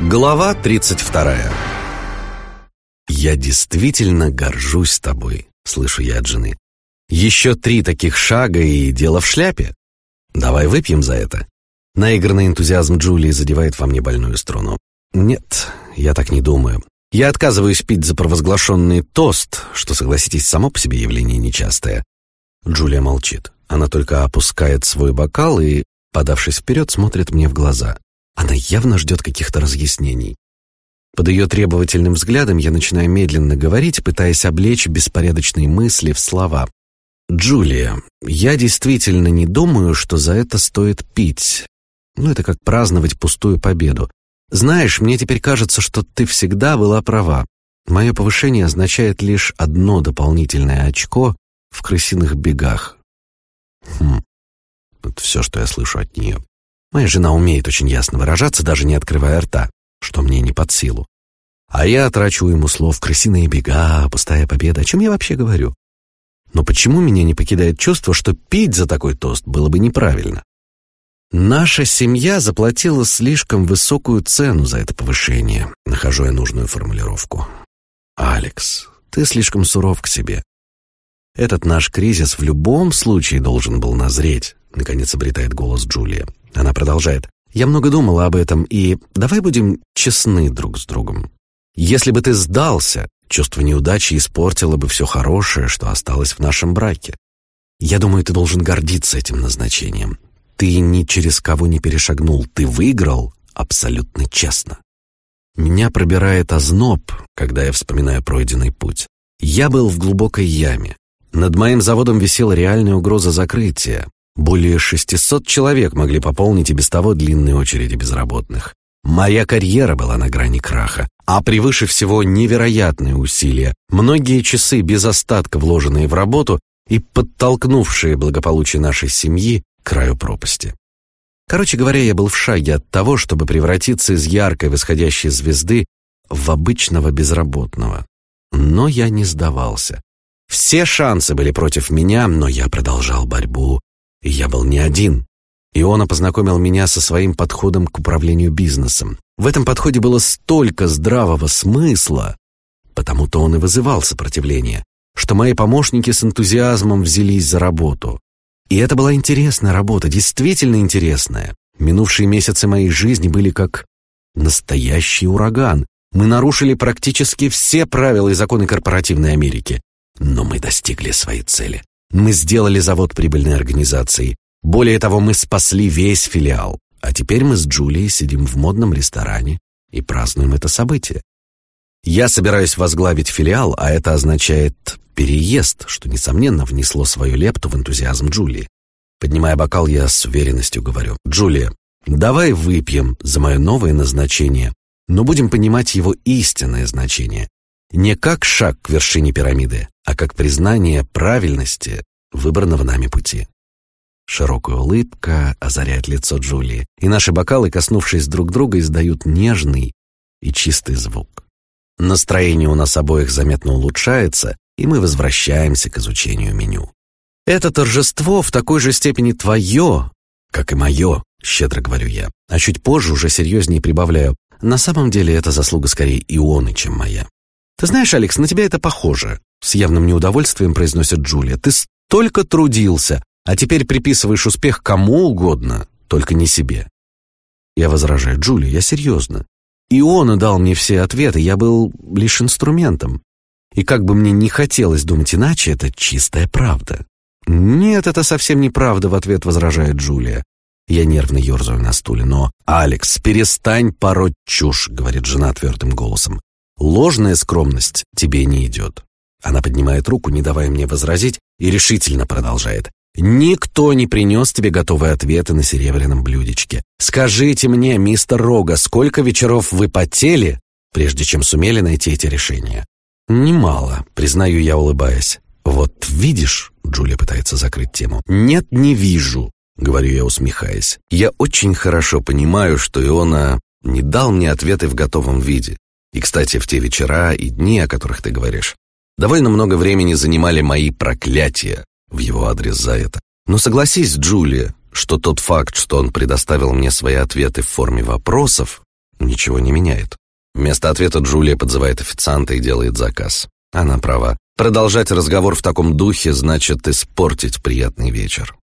Глава 32 «Я действительно горжусь тобой», — слышу я от жены. «Еще три таких шага и дело в шляпе. Давай выпьем за это». Наигранный энтузиазм Джулии задевает во мне больную струну. «Нет, я так не думаю. Я отказываюсь пить за провозглашенный тост, что, согласитесь, само по себе явление нечастое». Джулия молчит. Она только опускает свой бокал и, подавшись вперед, смотрит мне в глаза. Она явно ждет каких-то разъяснений. Под ее требовательным взглядом я начинаю медленно говорить, пытаясь облечь беспорядочные мысли в слова. «Джулия, я действительно не думаю, что за это стоит пить. Ну, это как праздновать пустую победу. Знаешь, мне теперь кажется, что ты всегда была права. Мое повышение означает лишь одно дополнительное очко в крысиных бегах». Хм, это все, что я слышу от нее. Моя жена умеет очень ясно выражаться, даже не открывая рта, что мне не под силу. А я трачу ему слов «крысиные бега», «пустая победа». О чем я вообще говорю? Но почему меня не покидает чувство, что пить за такой тост было бы неправильно? Наша семья заплатила слишком высокую цену за это повышение, нахожу я нужную формулировку. Алекс, ты слишком суров к себе. Этот наш кризис в любом случае должен был назреть, наконец обретает голос Джулия. Она продолжает. «Я много думала об этом, и давай будем честны друг с другом. Если бы ты сдался, чувство неудачи испортило бы все хорошее, что осталось в нашем браке. Я думаю, ты должен гордиться этим назначением. Ты ни через кого не перешагнул, ты выиграл абсолютно честно. Меня пробирает озноб, когда я вспоминаю пройденный путь. Я был в глубокой яме. Над моим заводом висела реальная угроза закрытия. Более 600 человек могли пополнить и без того длинные очереди безработных. Моя карьера была на грани краха, а превыше всего невероятные усилия, многие часы без остатка вложенные в работу и подтолкнувшие благополучие нашей семьи к краю пропасти. Короче говоря, я был в шаге от того, чтобы превратиться из яркой восходящей звезды в обычного безработного. Но я не сдавался. Все шансы были против меня, но я продолжал борьбу, и я был не один. Иона познакомил меня со своим подходом к управлению бизнесом. В этом подходе было столько здравого смысла, потому-то он и вызывал сопротивление, что мои помощники с энтузиазмом взялись за работу. И это была интересная работа, действительно интересная. Минувшие месяцы моей жизни были как настоящий ураган. Мы нарушили практически все правила и законы корпоративной Америки, но мы достигли своей цели. Мы сделали завод прибыльной организацией. Более того, мы спасли весь филиал. А теперь мы с Джулией сидим в модном ресторане и празднуем это событие. Я собираюсь возглавить филиал, а это означает переезд, что, несомненно, внесло свою лепту в энтузиазм Джулии. Поднимая бокал, я с уверенностью говорю. «Джулия, давай выпьем за мое новое назначение, но будем понимать его истинное значение. Не как шаг к вершине пирамиды, а как признание правильности выбранного нами пути. Широкая улыбка озаряет лицо Джулии, и наши бокалы, коснувшись друг друга, издают нежный и чистый звук. Настроение у нас обоих заметно улучшается, и мы возвращаемся к изучению меню. Это торжество в такой же степени твое, как и мое, щедро говорю я, а чуть позже уже серьезнее прибавляю. На самом деле это заслуга скорее Ионы, чем моя. «Ты знаешь, Алекс, на тебя это похоже», — с явным неудовольствием произносит Джулия. «Ты столько трудился, а теперь приписываешь успех кому угодно, только не себе». Я возражаю, «Джулия, я серьезно. И он дал мне все ответы, я был лишь инструментом. И как бы мне не хотелось думать иначе, это чистая правда». «Нет, это совсем неправда», — в ответ возражает Джулия. Я нервно ерзаю на стуле, но... «Алекс, перестань пороть чушь», — говорит жена твердым голосом. Ложная скромность тебе не идет. Она поднимает руку, не давая мне возразить, и решительно продолжает. Никто не принес тебе готовые ответы на серебряном блюдечке. Скажите мне, мистер Рога, сколько вечеров вы потели, прежде чем сумели найти эти решения? Немало, признаю я, улыбаясь. Вот видишь, Джулия пытается закрыть тему. Нет, не вижу, говорю я, усмехаясь. Я очень хорошо понимаю, что Иона не дал мне ответы в готовом виде. И, кстати, в те вечера и дни, о которых ты говоришь, довольно много времени занимали мои проклятия в его адрес за это. Но согласись, Джулия, что тот факт, что он предоставил мне свои ответы в форме вопросов, Ничего не меняет. Вместо ответа Джулия подзывает официанта и делает заказ. Она права. Продолжать разговор в таком духе значит испортить приятный вечер.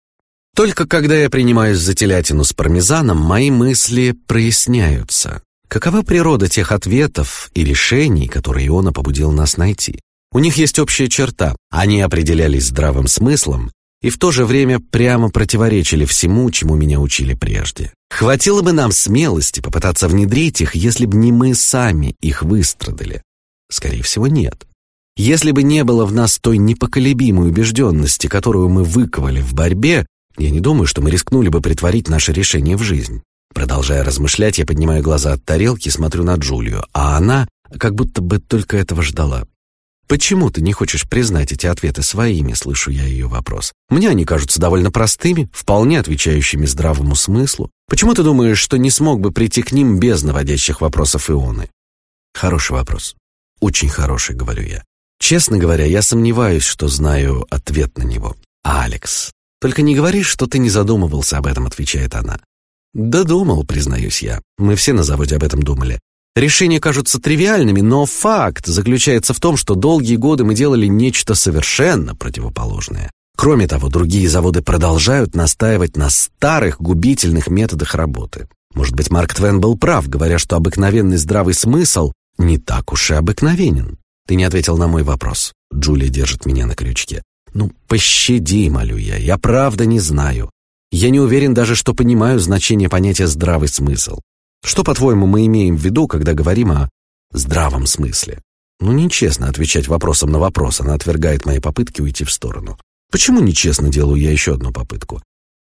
Только когда я принимаюсь за телятину с пармезаном, мои мысли проясняются. Какова природа тех ответов и решений, которые Иона побудил нас найти? У них есть общая черта. Они определялись здравым смыслом и в то же время прямо противоречили всему, чему меня учили прежде. Хватило бы нам смелости попытаться внедрить их, если бы не мы сами их выстрадали. Скорее всего, нет. Если бы не было в нас той непоколебимой убежденности, которую мы выковали в борьбе, я не думаю, что мы рискнули бы притворить наше решение в жизнь. Продолжая размышлять, я поднимаю глаза от тарелки и смотрю на Джулию, а она как будто бы только этого ждала. «Почему ты не хочешь признать эти ответы своими?» — слышу я ее вопрос. «Мне они кажутся довольно простыми, вполне отвечающими здравому смыслу. Почему ты думаешь, что не смог бы прийти к ним без наводящих вопросов Ионы?» «Хороший вопрос. Очень хороший», — говорю я. Честно говоря, я сомневаюсь, что знаю ответ на него. «Алекс, только не говори, что ты не задумывался об этом», — отвечает она. «Да думал, признаюсь я. Мы все на заводе об этом думали. Решения кажутся тривиальными, но факт заключается в том, что долгие годы мы делали нечто совершенно противоположное. Кроме того, другие заводы продолжают настаивать на старых губительных методах работы. Может быть, Марк Твен был прав, говоря, что обыкновенный здравый смысл не так уж и обыкновенен. Ты не ответил на мой вопрос. Джулия держит меня на крючке. Ну, пощади, молю я, я правда не знаю. Я не уверен даже, что понимаю значение понятия «здравый смысл». Что, по-твоему, мы имеем в виду, когда говорим о здравом смысле? Ну, нечестно отвечать вопросом на вопрос, она отвергает мои попытки уйти в сторону. Почему нечестно делаю я еще одну попытку?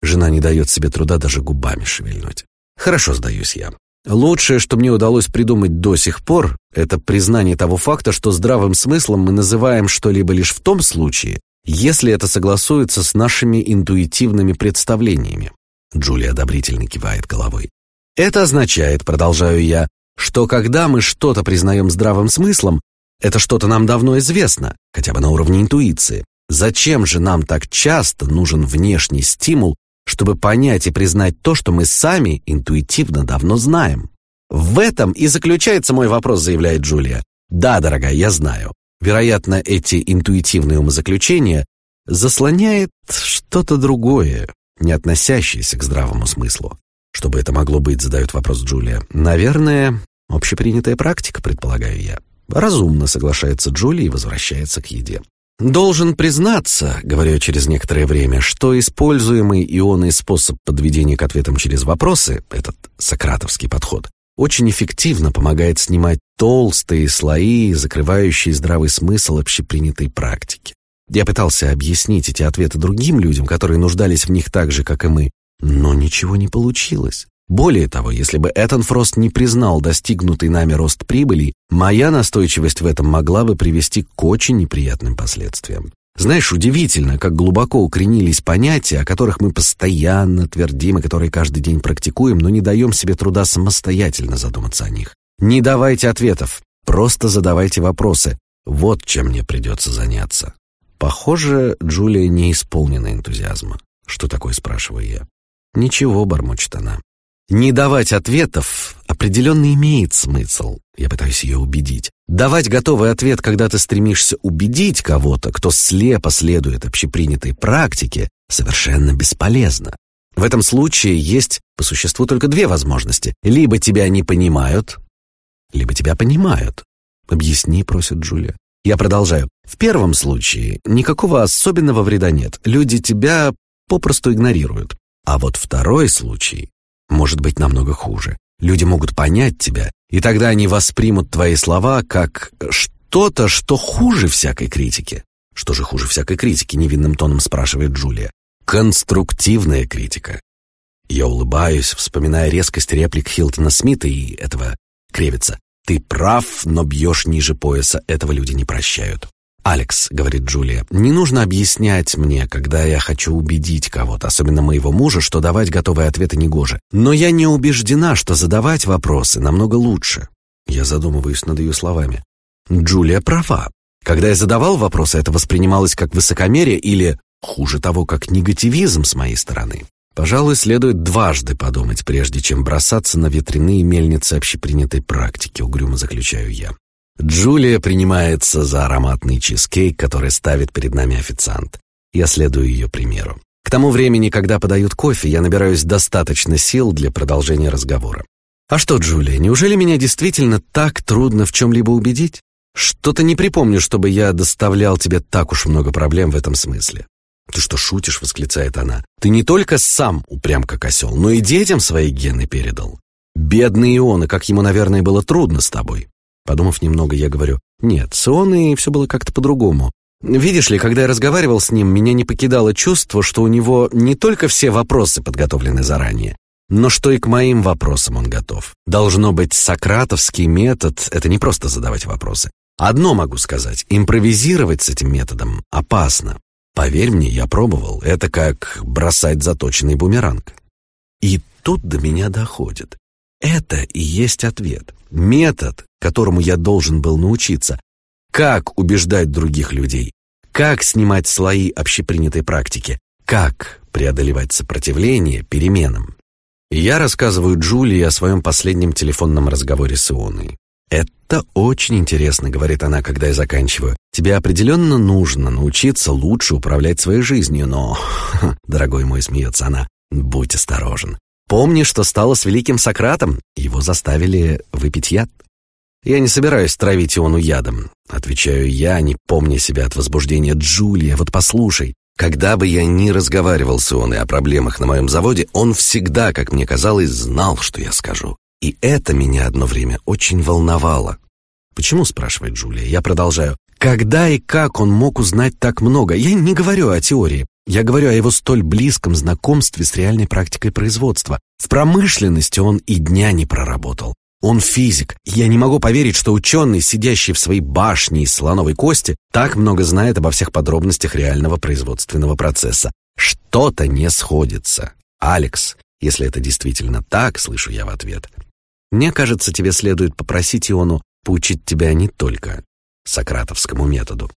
Жена не дает себе труда даже губами шевельнуть. Хорошо, сдаюсь я. Лучшее, что мне удалось придумать до сих пор, это признание того факта, что здравым смыслом мы называем что-либо лишь в том случае, если это согласуется с нашими интуитивными представлениями. Джулия одобрительно кивает головой. Это означает, продолжаю я, что когда мы что-то признаем здравым смыслом, это что-то нам давно известно, хотя бы на уровне интуиции. Зачем же нам так часто нужен внешний стимул, чтобы понять и признать то, что мы сами интуитивно давно знаем? В этом и заключается мой вопрос, заявляет Джулия. Да, дорогая, я знаю. Вероятно, эти интуитивные умозаключения заслоняет что-то другое, не относящееся к здравому смыслу. Что бы это могло быть, задает вопрос Джулия. Наверное, общепринятая практика, предполагаю я. Разумно соглашается Джулия и возвращается к еде. Должен признаться, говорю через некоторое время, что используемый ионный способ подведения к ответам через вопросы, этот сократовский подход, очень эффективно помогает снимать толстые слои, закрывающие здравый смысл общепринятой практики. Я пытался объяснить эти ответы другим людям, которые нуждались в них так же, как и мы, но ничего не получилось. Более того, если бы Этан Фрост не признал достигнутый нами рост прибыли, моя настойчивость в этом могла бы привести к очень неприятным последствиям. Знаешь, удивительно, как глубоко укоренились понятия, о которых мы постоянно твердим и которые каждый день практикуем, но не даем себе труда самостоятельно задуматься о них. Не давайте ответов, просто задавайте вопросы. Вот чем мне придется заняться. Похоже, Джулия не исполнена энтузиазма. Что такое, спрашиваю я. «Ничего», — бормочет она. «Не давать ответов определенно имеет смысл», — я пытаюсь ее убедить. Давать готовый ответ, когда ты стремишься убедить кого-то, кто слепо следует общепринятой практике, совершенно бесполезно. В этом случае есть по существу только две возможности. Либо тебя не понимают, либо тебя понимают. «Объясни», — просит Джулия. Я продолжаю. В первом случае никакого особенного вреда нет. Люди тебя попросту игнорируют. А вот второй случай может быть намного хуже. Люди могут понять тебя, и тогда они воспримут твои слова как что-то, что хуже всякой критики. Что же хуже всякой критики, невинным тоном спрашивает Джулия. Конструктивная критика. Я улыбаюсь, вспоминая резкость реплик Хилтона Смита и этого Кревица. Ты прав, но бьешь ниже пояса, этого люди не прощают. «Алекс», — говорит Джулия, — «не нужно объяснять мне, когда я хочу убедить кого-то, особенно моего мужа, что давать готовые ответы негоже. Но я не убеждена, что задавать вопросы намного лучше». Я задумываюсь над ее словами. Джулия права. Когда я задавал вопросы, это воспринималось как высокомерие или, хуже того, как негативизм с моей стороны. Пожалуй, следует дважды подумать, прежде чем бросаться на ветряные мельницы общепринятой практики, угрюмо заключаю я. Джулия принимается за ароматный чизкейк, который ставит перед нами официант. Я следую ее примеру. К тому времени, когда подают кофе, я набираюсь достаточно сил для продолжения разговора. «А что, Джулия, неужели меня действительно так трудно в чем-либо убедить? Что-то не припомню, чтобы я доставлял тебе так уж много проблем в этом смысле. «Ты что, шутишь?» — восклицает она. «Ты не только сам упрям как осел, но и детям свои гены передал. Бедный Ион, и как ему, наверное, было трудно с тобой». Подумав немного, я говорю, «Нет, с Ионой все было как-то по-другому. Видишь ли, когда я разговаривал с ним, меня не покидало чувство, что у него не только все вопросы подготовлены заранее, но что и к моим вопросам он готов. Должно быть, сократовский метод — это не просто задавать вопросы. Одно могу сказать, импровизировать с этим методом опасно. Поверь мне, я пробовал. Это как бросать заточенный бумеранг. И тут до меня доходит. Это и есть ответ. Метод, которому я должен был научиться. Как убеждать других людей. Как снимать слои общепринятой практики. Как преодолевать сопротивление переменам. Я рассказываю Джулии о своем последнем телефонном разговоре с Ионой. «Это очень интересно», — говорит она, когда я заканчиваю. «Тебе определенно нужно научиться лучше управлять своей жизнью, но...» «Дорогой мой», — смеется она, — «будь осторожен. Помни, что стало с великим Сократом? Его заставили выпить яд». «Я не собираюсь травить Иону ядом», — отвечаю я, не помня себя от возбуждения. «Джулия, вот послушай, когда бы я ни разговаривал с Ионой о проблемах на моем заводе, он всегда, как мне казалось, знал, что я скажу. И это меня одно время очень волновало. «Почему?» — спрашивает Джулия. Я продолжаю. «Когда и как он мог узнать так много? Я не говорю о теории. Я говорю о его столь близком знакомстве с реальной практикой производства. В промышленности он и дня не проработал. Он физик. Я не могу поверить, что ученый, сидящий в своей башне из слоновой кости, так много знает обо всех подробностях реального производственного процесса. Что-то не сходится. Алекс, если это действительно так, слышу я в ответ, мне кажется, тебе следует попросить Иону поучить тебя не только сократовскому методу.